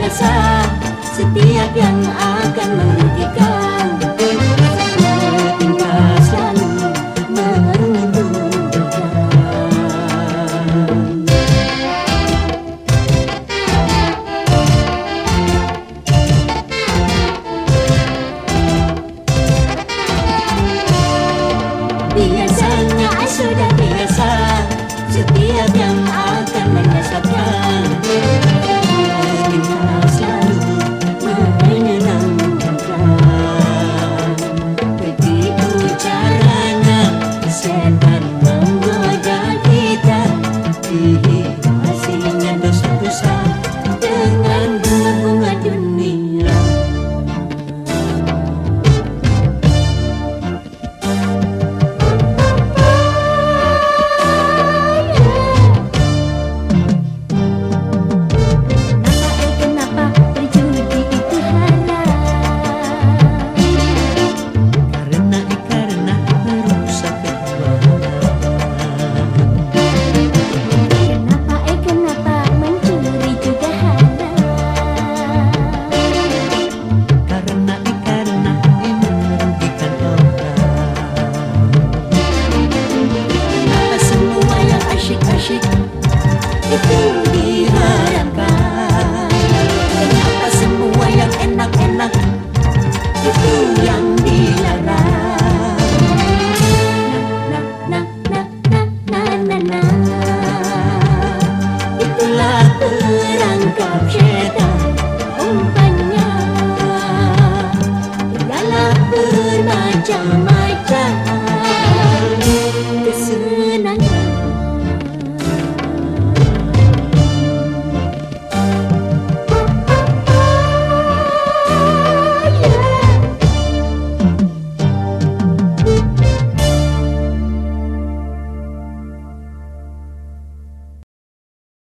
binasa Setiap yang akan menghentikan 家。